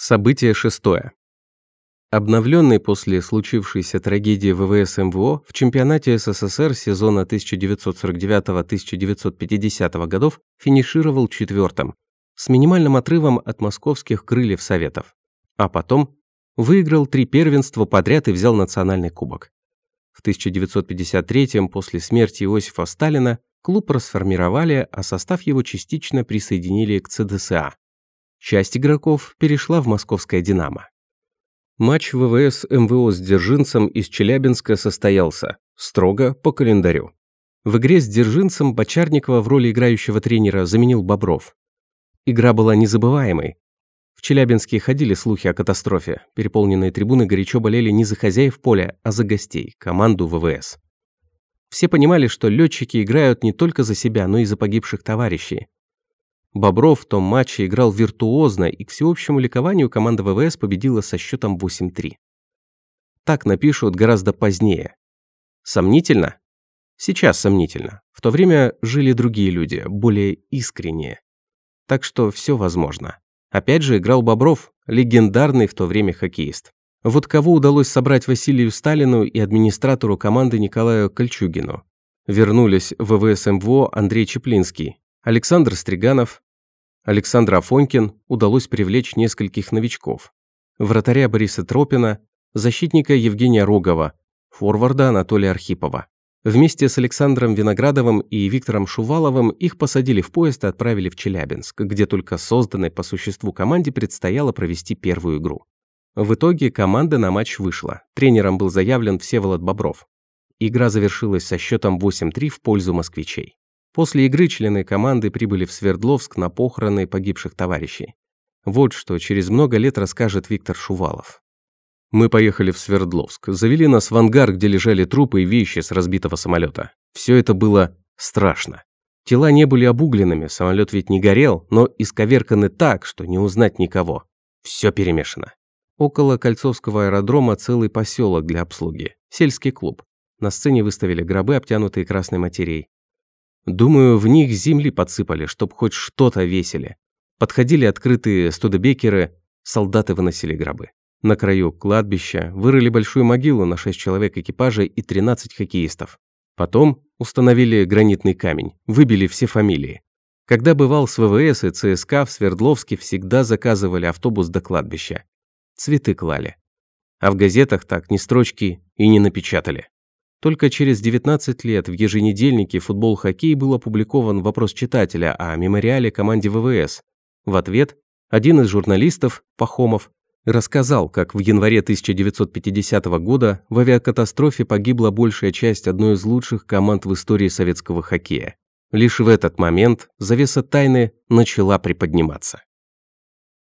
Событие шестое. Обновленный после случившейся трагедии ВВС МВО в чемпионате СССР сезона 1949-1950 годов финишировал четвертым, с минимальным отрывом от московских крыльев Советов. А потом выиграл три первенства подряд и взял национальный кубок. В 1953 после смерти Иосифа Сталина клуб расформировали, а состав его частично присоединили к ЦДСА. Часть игроков перешла в московское «Динамо». Матч ВВС МВО с Дзержинцем из Челябинска состоялся, строго по календарю. В игре с Дзержинцем Бочарникова в роли играющего тренера заменил Бобров. Игра была незабываемой. В Челябинске ходили слухи о катастрофе. Переполненные трибуны горячо болели не за хозяев поля, а за гостей, команду ВВС. Все понимали, что летчики играют не только за себя, но и за погибших товарищей. Бобров в том матче играл виртуозно, и к всеобщему ликованию команда ВВС победила со счетом 8-3. Так напишут гораздо позднее. Сомнительно? Сейчас сомнительно. В то время жили другие люди, более искренние. Так что все возможно. Опять же играл Бобров, легендарный в то время хоккеист. Вот кого удалось собрать Василию Сталину и администратору команды Николаю Кольчугину. Вернулись в ВВС МВО Андрей Чеплинский, Александр Стриганов, Александр Афонькин удалось привлечь нескольких новичков. Вратаря Бориса Тропина, защитника Евгения Рогова, форварда Анатолия Архипова. Вместе с Александром Виноградовым и Виктором Шуваловым их посадили в поезд и отправили в Челябинск, где только созданной по существу команде предстояло провести первую игру. В итоге команда на матч вышла. Тренером был заявлен Всеволод Бобров. Игра завершилась со счетом 8-3 в пользу москвичей. После игры члены команды прибыли в Свердловск на похороны погибших товарищей. Вот что через много лет расскажет Виктор Шувалов. Мы поехали в Свердловск, завели нас в ангар, где лежали трупы и вещи с разбитого самолета. Все это было страшно. Тела не были обугленными, самолет ведь не горел, но исковерканы так, что не узнать никого. Все перемешано. Около Кольцовского аэродрома целый поселок для обслуги. Сельский клуб. На сцене выставили гробы, обтянутые красной материей. Думаю, в них земли подсыпали, чтоб хоть что-то весили. Подходили открытые студебекеры, солдаты выносили гробы. На краю кладбища вырыли большую могилу на 6 человек экипажа и 13 хоккеистов. Потом установили гранитный камень, выбили все фамилии. Когда бывал с ВВС и ЦСКА в Свердловске всегда заказывали автобус до кладбища. Цветы клали. А в газетах так ни строчки и не напечатали. Только через 19 лет в еженедельнике «Футбол-хоккей» был опубликован вопрос читателя о мемориале команде ВВС. В ответ один из журналистов, Пахомов, рассказал, как в январе 1950 года в авиакатастрофе погибла большая часть одной из лучших команд в истории советского хоккея. Лишь в этот момент завеса тайны начала приподниматься.